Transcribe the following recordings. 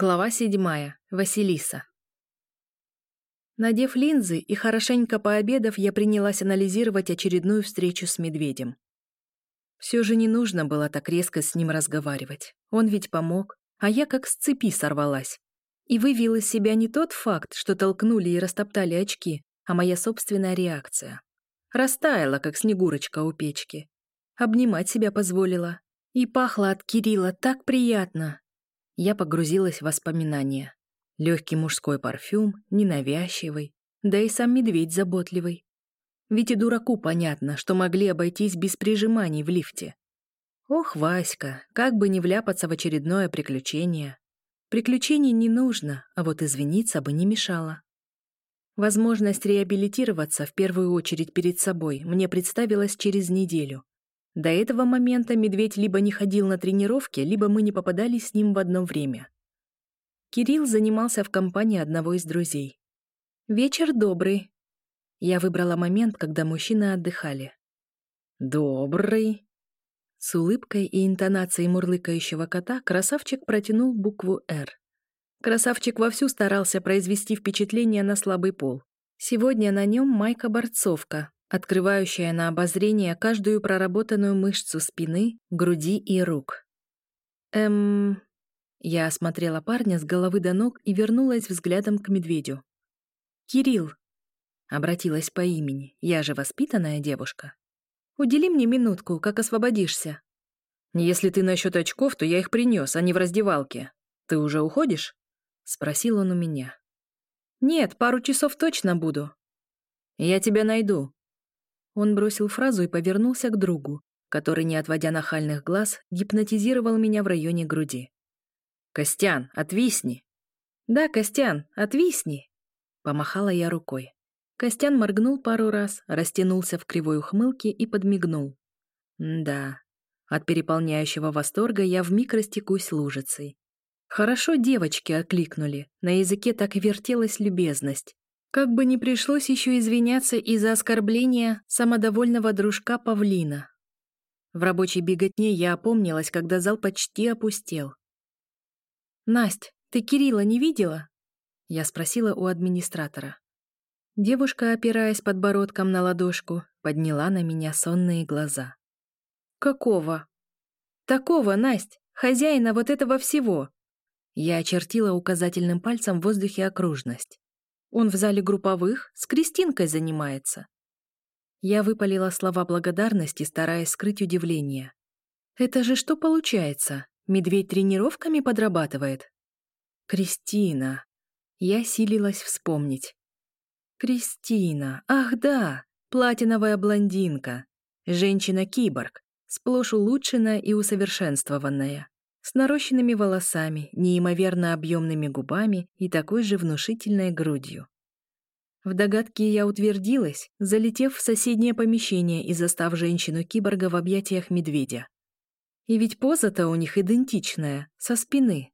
Глава седьмая. Василиса. Надев линзы и хорошенько пообедав, я принялась анализировать очередную встречу с медведем. Все же не нужно было так резко с ним разговаривать. Он ведь помог, а я как с цепи сорвалась. И вывел из себя не тот факт, что толкнули и растоптали очки, а моя собственная реакция. Растаяла, как снегурочка у печки. Обнимать себя позволила. И пахло от Кирилла так приятно, я погрузилась в воспоминания. Легкий мужской парфюм, ненавязчивый, да и сам медведь заботливый. Ведь и дураку понятно, что могли обойтись без прижиманий в лифте. Ох, Васька, как бы не вляпаться в очередное приключение. Приключений не нужно, а вот извиниться бы не мешало. Возможность реабилитироваться в первую очередь перед собой мне представилась через неделю. До этого момента медведь либо не ходил на тренировки, либо мы не попадались с ним в одно время. Кирилл занимался в компании одного из друзей. «Вечер добрый». Я выбрала момент, когда мужчины отдыхали. «Добрый». С улыбкой и интонацией мурлыкающего кота красавчик протянул букву «Р». Красавчик вовсю старался произвести впечатление на слабый пол. Сегодня на нем майка-борцовка, открывающая на обозрение каждую проработанную мышцу спины, груди и рук. Эм... Я осмотрела парня с головы до ног и вернулась взглядом к медведю. «Кирилл!» Обратилась по имени. «Я же воспитанная девушка. Удели мне минутку, как освободишься». «Если ты насчет очков, то я их принес, а не в раздевалке. Ты уже уходишь?» Спросил он у меня. «Нет, пару часов точно буду». «Я тебя найду», он бросил фразу и повернулся к другу, который, не отводя нахальных глаз, гипнотизировал меня в районе груди. «Костян, отвисни!» «Да, Костян, отвисни!» Помахала я рукой. Костян моргнул пару раз, растянулся в кривой ухмылке и подмигнул. «Да, от переполняющего восторга я вмиг растекусь лужицей. Хорошо девочки окликнули, на языке так вертелась любезность, как бы не пришлось еще извиняться из-за оскорбления самодовольного дружка Павлина. В рабочей беготне я опомнилась, когда зал почти опустел. «Насть, ты Кирилла не видела?» Я спросила у администратора. Девушка, опираясь подбородком на ладошку, подняла на меня сонные глаза. «Какого?» «Такого, Насть, хозяина вот этого всего!» Я очертила указательным пальцем в воздухе окружность. Он в зале групповых с Кристинкой занимается. Я выпалила слова благодарности, стараясь скрыть удивление. Это же что получается? Медведь тренировками подрабатывает? Кристина. Я силилась вспомнить. Кристина. Ах да, платиновая блондинка. Женщина-киборг, сплошь улучшенная и усовершенствованная с нарощенными волосами, неимоверно объемными губами и такой же внушительной грудью. В догадке я утвердилась, залетев в соседнее помещение и застав женщину-киборга в объятиях медведя. И ведь поза-то у них идентичная, со спины.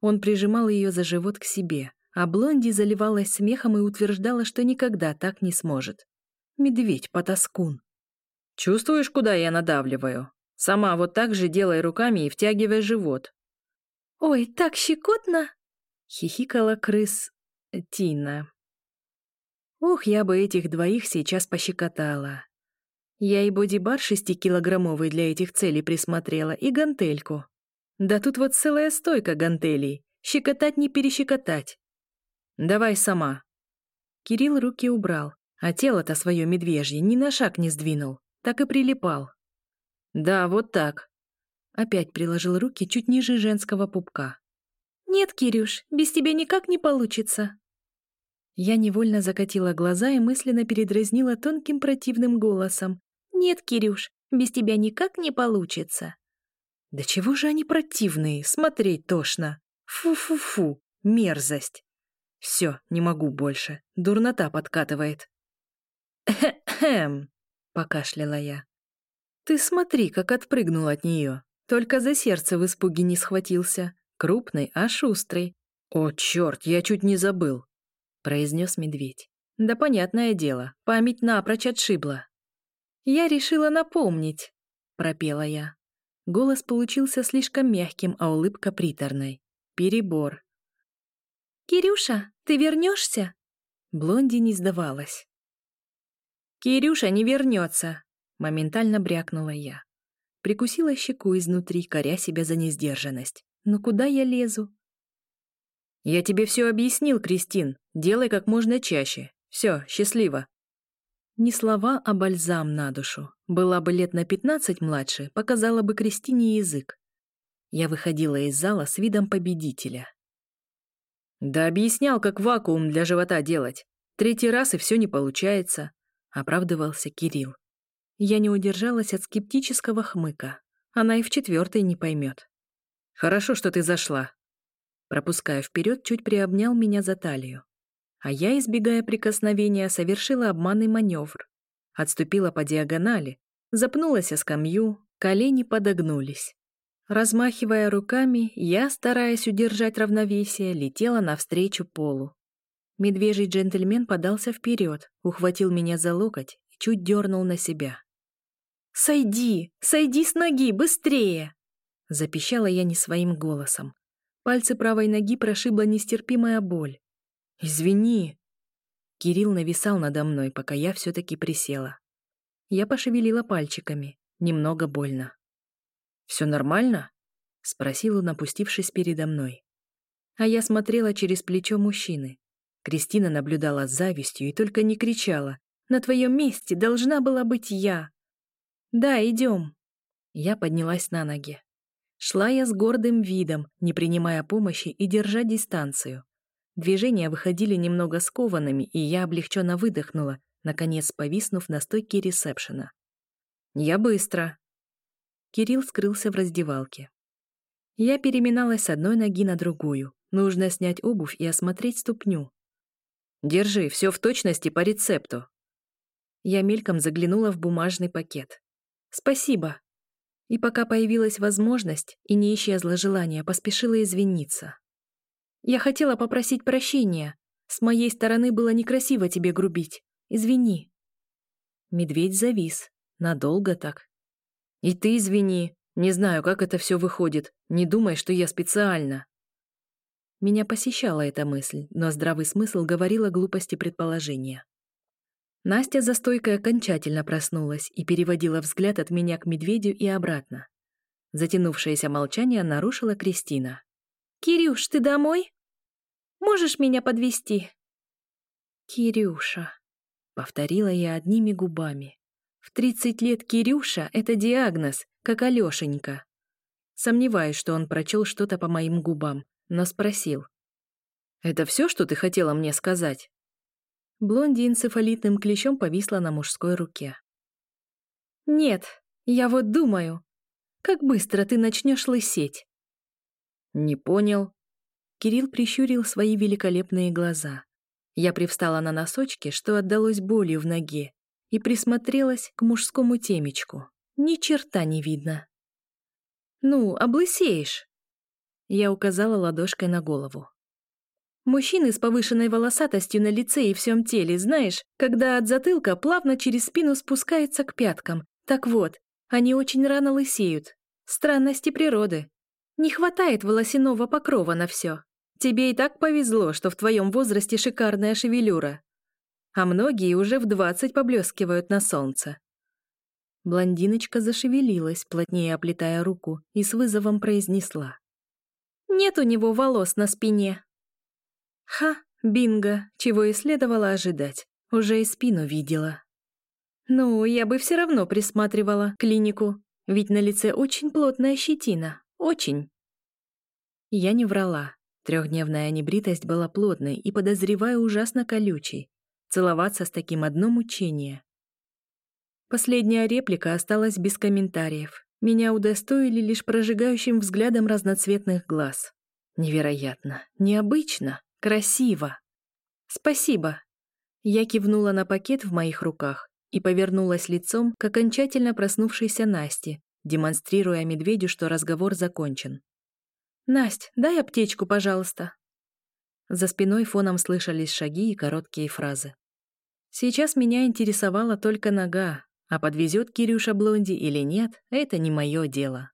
Он прижимал ее за живот к себе, а Блонди заливалась смехом и утверждала, что никогда так не сможет. Медведь-потаскун. «Чувствуешь, куда я надавливаю?» Сама вот так же делай руками и втягивай живот. «Ой, так щекотно!» — хихикала крыс э, Тина. Ух, я бы этих двоих сейчас пощекотала. Я и бодибар шестикилограммовый для этих целей присмотрела, и гантельку. Да тут вот целая стойка гантелей. Щекотать не перещекотать. Давай сама. Кирилл руки убрал, а тело-то свое медвежье ни на шаг не сдвинул, так и прилипал. «Да, вот так». Опять приложил руки чуть ниже женского пупка. «Нет, Кирюш, без тебя никак не получится». Я невольно закатила глаза и мысленно передразнила тонким противным голосом. «Нет, Кирюш, без тебя никак не получится». «Да чего же они противные, смотреть тошно. Фу-фу-фу, мерзость. Все, не могу больше, дурнота подкатывает». «Эхем», — покашляла я. Ты смотри, как отпрыгнул от нее. Только за сердце в испуге не схватился. Крупный, а шустрый. «О, черт, я чуть не забыл», — произнес медведь. «Да понятное дело, память напрочь отшибла». «Я решила напомнить», — пропела я. Голос получился слишком мягким, а улыбка приторной. Перебор. «Кирюша, ты вернешься?» Блонди не сдавалась. «Кирюша не вернется!» — моментально брякнула я. Прикусила щеку изнутри, коря себя за несдержанность. «Ну куда я лезу?» «Я тебе все объяснил, Кристин. Делай как можно чаще. Все, счастливо». Не слова, а бальзам на душу. Была бы лет на пятнадцать младше, показала бы Кристине язык. Я выходила из зала с видом победителя. «Да объяснял, как вакуум для живота делать. Третий раз и все не получается», — оправдывался Кирилл. Я не удержалась от скептического хмыка. Она и в четвертой не поймет. «Хорошо, что ты зашла». Пропуская вперед, чуть приобнял меня за талию. А я, избегая прикосновения, совершила обманный маневр. Отступила по диагонали, запнулась о скамью, колени подогнулись. Размахивая руками, я, стараясь удержать равновесие, летела навстречу полу. Медвежий джентльмен подался вперед, ухватил меня за локоть и чуть дернул на себя. «Сойди! Сойди с ноги! Быстрее!» Запищала я не своим голосом. Пальцы правой ноги прошибла нестерпимая боль. «Извини!» Кирилл нависал надо мной, пока я все-таки присела. Я пошевелила пальчиками. Немного больно. «Все нормально?» — спросил он, опустившись передо мной. А я смотрела через плечо мужчины. Кристина наблюдала с завистью и только не кричала. «На твоем месте должна была быть я!» «Да, идем!» Я поднялась на ноги. Шла я с гордым видом, не принимая помощи и держа дистанцию. Движения выходили немного скованными, и я облегченно выдохнула, наконец повиснув на стойке ресепшена. «Я быстро», Кирилл скрылся в раздевалке. Я переминалась с одной ноги на другую. Нужно снять обувь и осмотреть ступню. «Держи, все в точности по рецепту». Я мельком заглянула в бумажный пакет. «Спасибо». И пока появилась возможность и не исчезло желание, поспешила извиниться. «Я хотела попросить прощения. С моей стороны было некрасиво тебе грубить. Извини». Медведь завис. Надолго так. И ты извини. Не знаю, как это все выходит. Не думай, что я специально. Меня посещала эта мысль, но здравый смысл говорил о глупости предположения. Настя за стойкой окончательно проснулась и переводила взгляд от меня к медведю и обратно. Затянувшееся молчание нарушила Кристина. «Кирюш, ты домой? Можешь меня подвести? «Кирюша», — повторила я одними губами. В 30 лет Кирюша — это диагноз, как Алёшенька. Сомневаюсь, что он прочел что-то по моим губам, но спросил. «Это все, что ты хотела мне сказать?» Блонди энцефалитным клещом повисла на мужской руке. «Нет, я вот думаю, как быстро ты начнешь лысеть?» «Не понял». Кирилл прищурил свои великолепные глаза. Я привстала на носочки, что отдалось болью в ноге, и присмотрелась к мужскому темечку. Ни черта не видно. «Ну, облысеешь!» Я указала ладошкой на голову. Мужчины с повышенной волосатостью на лице и всем теле, знаешь, когда от затылка плавно через спину спускается к пяткам. Так вот, они очень рано лысеют. Странности природы. Не хватает волосяного покрова на все. Тебе и так повезло, что в твоем возрасте шикарная шевелюра а многие уже в двадцать поблескивают на солнце. Блондиночка зашевелилась, плотнее оплетая руку, и с вызовом произнесла. «Нет у него волос на спине». «Ха, бинго, чего и следовало ожидать. Уже и спину видела». «Ну, я бы все равно присматривала клинику, ведь на лице очень плотная щетина. Очень». Я не врала. Трехдневная небритость была плотной и, подозреваю, ужасно колючей. Целоваться с таким одно мучение. Последняя реплика осталась без комментариев. Меня удостоили лишь прожигающим взглядом разноцветных глаз. Невероятно, необычно, красиво. Спасибо. Я кивнула на пакет в моих руках и повернулась лицом к окончательно проснувшейся Насте, демонстрируя медведю, что разговор закончен. «Насть, дай аптечку, пожалуйста». За спиной фоном слышались шаги и короткие фразы. Сейчас меня интересовала только нога, а подвезет Кирюша Блонди или нет, это не мое дело.